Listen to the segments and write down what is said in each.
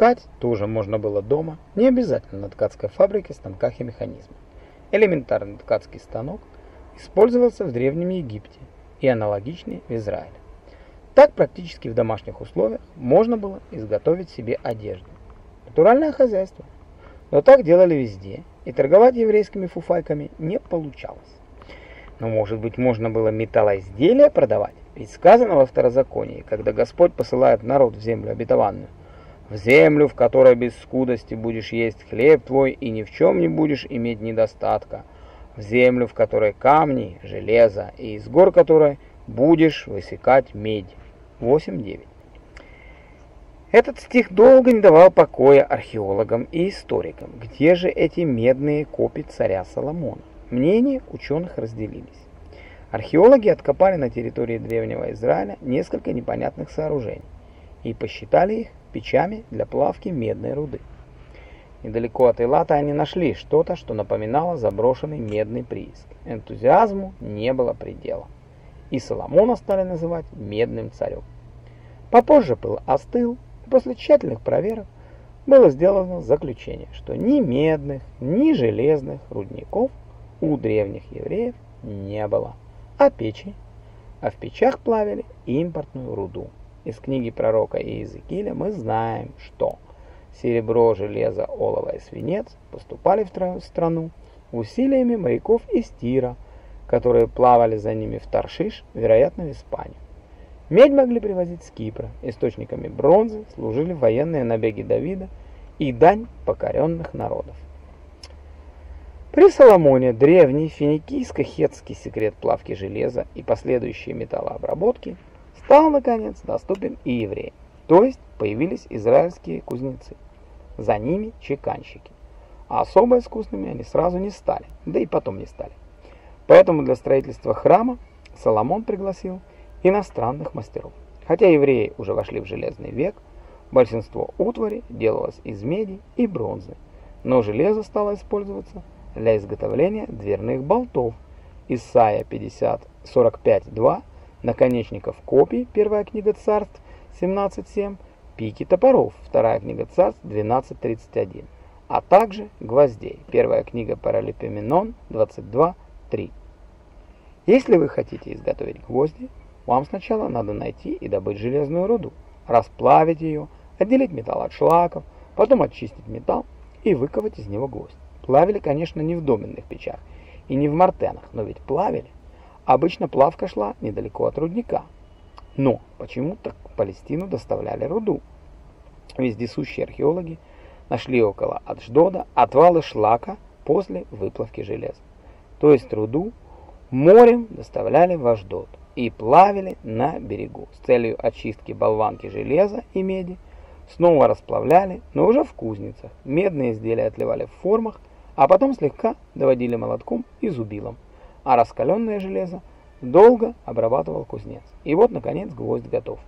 ткать тоже можно было дома, не обязательно на ткацкой фабрике, станках и механизмах. Элементарный ткацкий станок использовался в Древнем Египте и аналогичный в Израиле. Так практически в домашних условиях можно было изготовить себе одежду. Натуральное хозяйство. Но так делали везде, и торговать еврейскими фуфайками не получалось. Но может быть можно было металлоизделия продавать? Ведь сказано во второзаконии, когда Господь посылает народ в землю обетованную, в землю, в которой без скудости будешь есть хлеб твой и ни в чем не будешь иметь недостатка, в землю, в которой камни, железо, и из гор которой будешь высекать медь. 8.9. Этот стих долго не давал покоя археологам и историкам. Где же эти медные копии царя Соломона? Мнения ученых разделились. Археологи откопали на территории Древнего Израиля несколько непонятных сооружений и посчитали их печами для плавки медной руды. Недалеко от Элата они нашли что-то, что напоминало заброшенный медный прииск. Энтузиазму не было предела. И Соломона стали называть медным царем. Попозже пыл остыл, и после тщательных проверок было сделано заключение, что ни медных, ни железных рудников у древних евреев не было, а печи, а в печах плавили импортную руду. Из книги пророка Иезекииля мы знаем, что серебро, железо, олово и свинец поступали в страну усилиями моряков из Тира, которые плавали за ними в Таршиш, вероятно, в Испанию. Медь могли привозить с Кипра, источниками бронзы служили военные набеги Давида и дань покоренных народов. При Соломоне древний финикийско-хетский секрет плавки железа и последующей металлообработки – стал, наконец, доступен и евреям, то есть появились израильские кузнецы, за ними чеканщики. А особо искусными они сразу не стали, да и потом не стали. Поэтому для строительства храма Соломон пригласил иностранных мастеров. Хотя евреи уже вошли в железный век, большинство утвари делалось из меди и бронзы, но железо стало использоваться для изготовления дверных болтов. Исайя 50, 45.2 наконечников копий, первая книга царств 17.7, пики топоров, вторая книга царств 12.31, а также гвоздей, первая книга Паралипоменон 22.3. Если вы хотите изготовить гвозди, вам сначала надо найти и добыть железную руду, расплавить ее, отделить металл от шлаков, потом очистить металл и выковать из него гвоздь. Плавили, конечно, не в доменных печах и не в мартенах, но ведь плавили. Обычно плавка шла недалеко от рудника. Но почему-то Палестину доставляли руду. Вездесущие археологи нашли около Адждода отвалы шлака после выплавки железа. То есть руду морем доставляли в Аждод и плавили на берегу с целью очистки болванки железа и меди, снова расплавляли, но уже в кузницах. Медные изделия отливали в формах, а потом слегка доводили молотком и зубилом а раскаленное железо долго обрабатывал кузнец. И вот, наконец, гвоздь готов.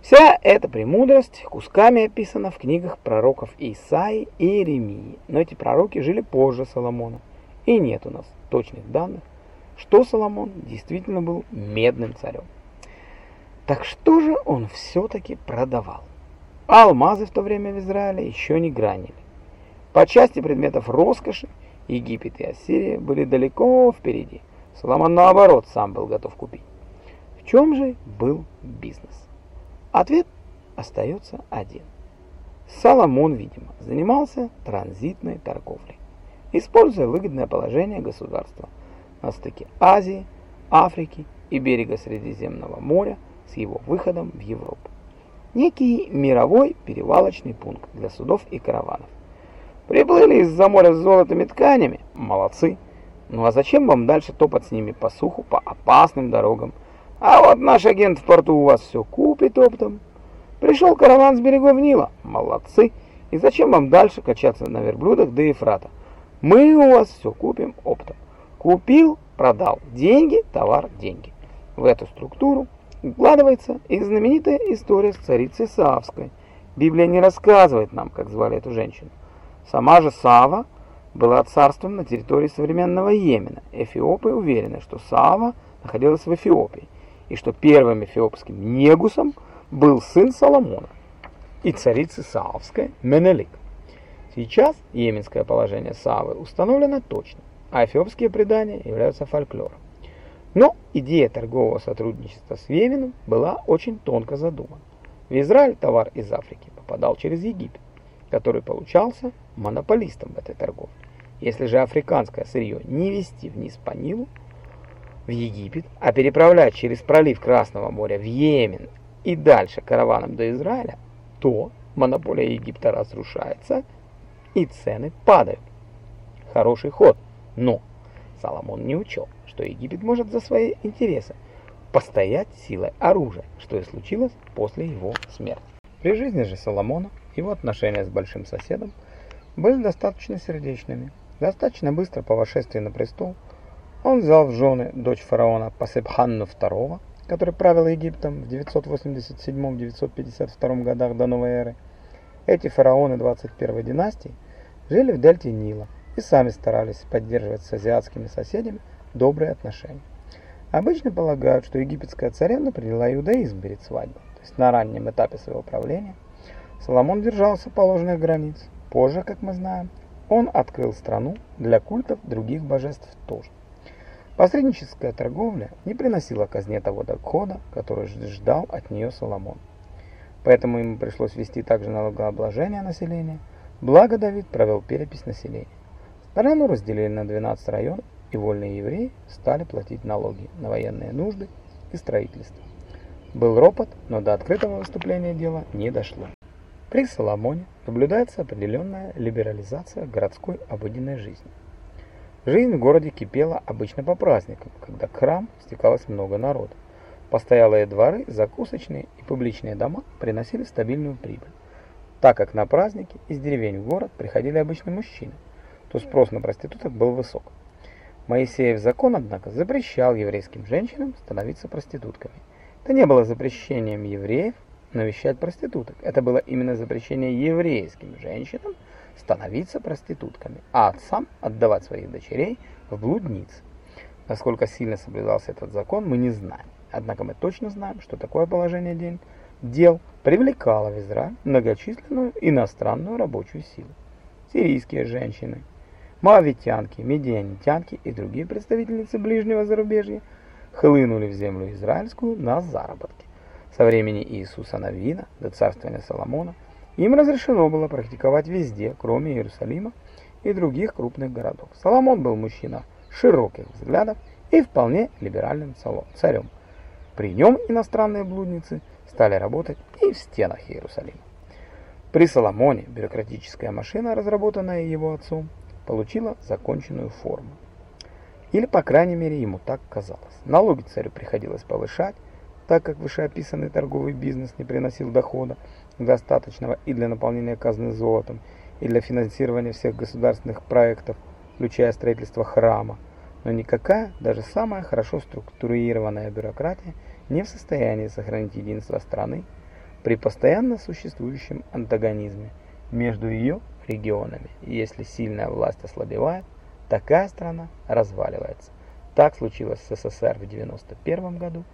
Вся эта премудрость кусками описана в книгах пророков Исаи и Иеремии, но эти пророки жили позже Соломона, и нет у нас точных данных, что Соломон действительно был медным царем. Так что же он все-таки продавал? алмазы в то время в Израиле еще не гранили. По части предметов роскоши Египет и Ассирия были далеко впереди. Соломон, наоборот, сам был готов купить. В чем же был бизнес? Ответ остается один. Соломон, видимо, занимался транзитной торговлей, используя выгодное положение государства на стыке Азии, Африки и берега Средиземного моря с его выходом в Европу. Некий мировой перевалочный пункт для судов и караванов. Приплыли из-за моря с золотыми тканями? Молодцы. Ну а зачем вам дальше топать с ними по суху, по опасным дорогам? А вот наш агент в порту у вас все купит оптом. Пришел караван с берегов Нила? Молодцы. И зачем вам дальше качаться на верблюдах до Ефрата? Мы у вас все купим оптом. Купил, продал. Деньги, товар, деньги. В эту структуру укладывается и знаменитая история с царицей Савской. Библия не рассказывает нам, как звали эту женщину. Сама же Сава была царством на территории современного Йемена. Эфиопы уверены, что Сава находилась в Эфиопии, и что первым эфиопским негусом был сын Соломона. и царицы Саавской Менелик. Сейчас йеменское положение Савы установлено точно, а эфиопские предания являются фольклором. Но идея торгового сотрудничества с Йеменом была очень тонко задумана. В Израиль товар из Африки попадал через Египет, который получался монополистом в этой торговле. Если же африканское сырье не везти вниз по Нилу, в Египет, а переправлять через пролив Красного моря в Йемен и дальше караваном до Израиля, то монополия Египта разрушается и цены падают. Хороший ход, но Соломон не учел, что Египет может за свои интересы постоять силой оружия, что и случилось после его смерти. При жизни же Соломона его отношения с большим соседом были достаточно сердечными. Достаточно быстро по восшествии на престол он взял в жены дочь фараона Пасепханну II, который правил Египтом в 987-952 годах до новой эры. Эти фараоны 21 династии жили в дельте Нила и сами старались поддерживать с азиатскими соседями добрые отношения. Обычно полагают, что египетская царевна приняла иудаизм перед свадьбой, то есть на раннем этапе своего правления. Соломон держался положенных границ. Позже, как мы знаем, он открыл страну для культов других божеств тоже. Посредническая торговля не приносила казне того дохода, который ждал от нее Соломон. Поэтому ему пришлось вести также налогообложение населения, благо Давид провел перепись населения. Страну разделили на 12 районов, и вольные евреи стали платить налоги на военные нужды и строительство. Был ропот, но до открытого выступления дела не дошло. При Соломоне наблюдается определенная либерализация городской обыденной жизни. Жизнь в городе кипела обычно по праздникам, когда к храм стекалось много народа. Постоялые дворы, закусочные и публичные дома приносили стабильную прибыль. Так как на праздники из деревень в город приходили обычные мужчины, то спрос на проституток был высок. Моисеев закон, однако, запрещал еврейским женщинам становиться проститутками. Это не было запрещением евреев навещать проституток. Это было именно запрещение еврейским женщинам становиться проститутками, а отцам отдавать своих дочерей в блудницы. Насколько сильно соблюдался этот закон, мы не знаем. Однако мы точно знаем, что такое положение дел, привлекало в Израиль многочисленную иностранную рабочую силу. Сирийские женщины, моавитянки, медианитянки и другие представительницы ближнего зарубежья хлынули в землю израильскую на заработки. Со времени Иисуса Навина до царствования Соломона – им разрешено было практиковать везде, кроме Иерусалима и других крупных городов. Соломон был мужчина широких взглядов и вполне либеральным царем. При нем иностранные блудницы стали работать и в стенах Иерусалима. При Соломоне бюрократическая машина, разработанная его отцом, получила законченную форму. Или, по крайней мере, ему так казалось. Налоги царю приходилось повышать, так как вышеописанный торговый бизнес не приносил дохода, достаточного и для наполнения казны золотом, и для финансирования всех государственных проектов, включая строительство храма. Но никакая, даже самая хорошо структурированная бюрократия не в состоянии сохранить единство страны при постоянно существующем антагонизме между ее регионами. Если сильная власть ослабевает, такая страна разваливается. Так случилось с СССР в 1991 году,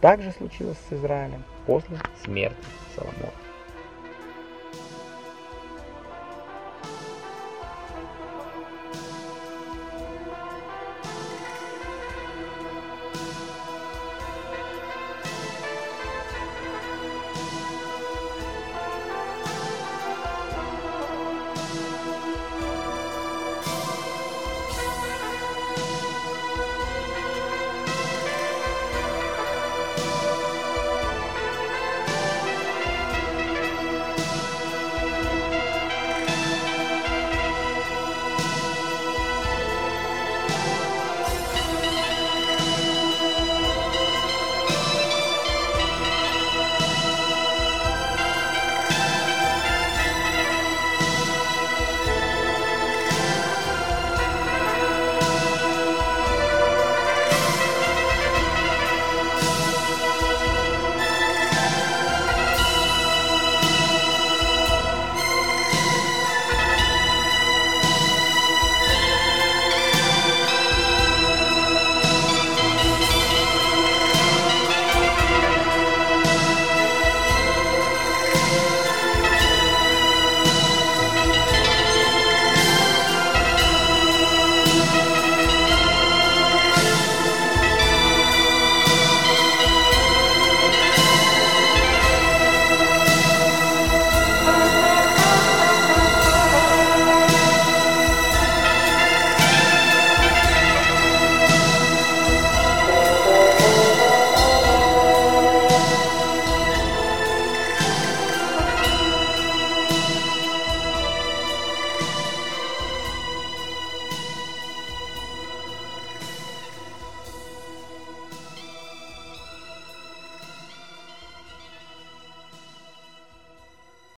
так же случилось с Израилем после смерти Соломона.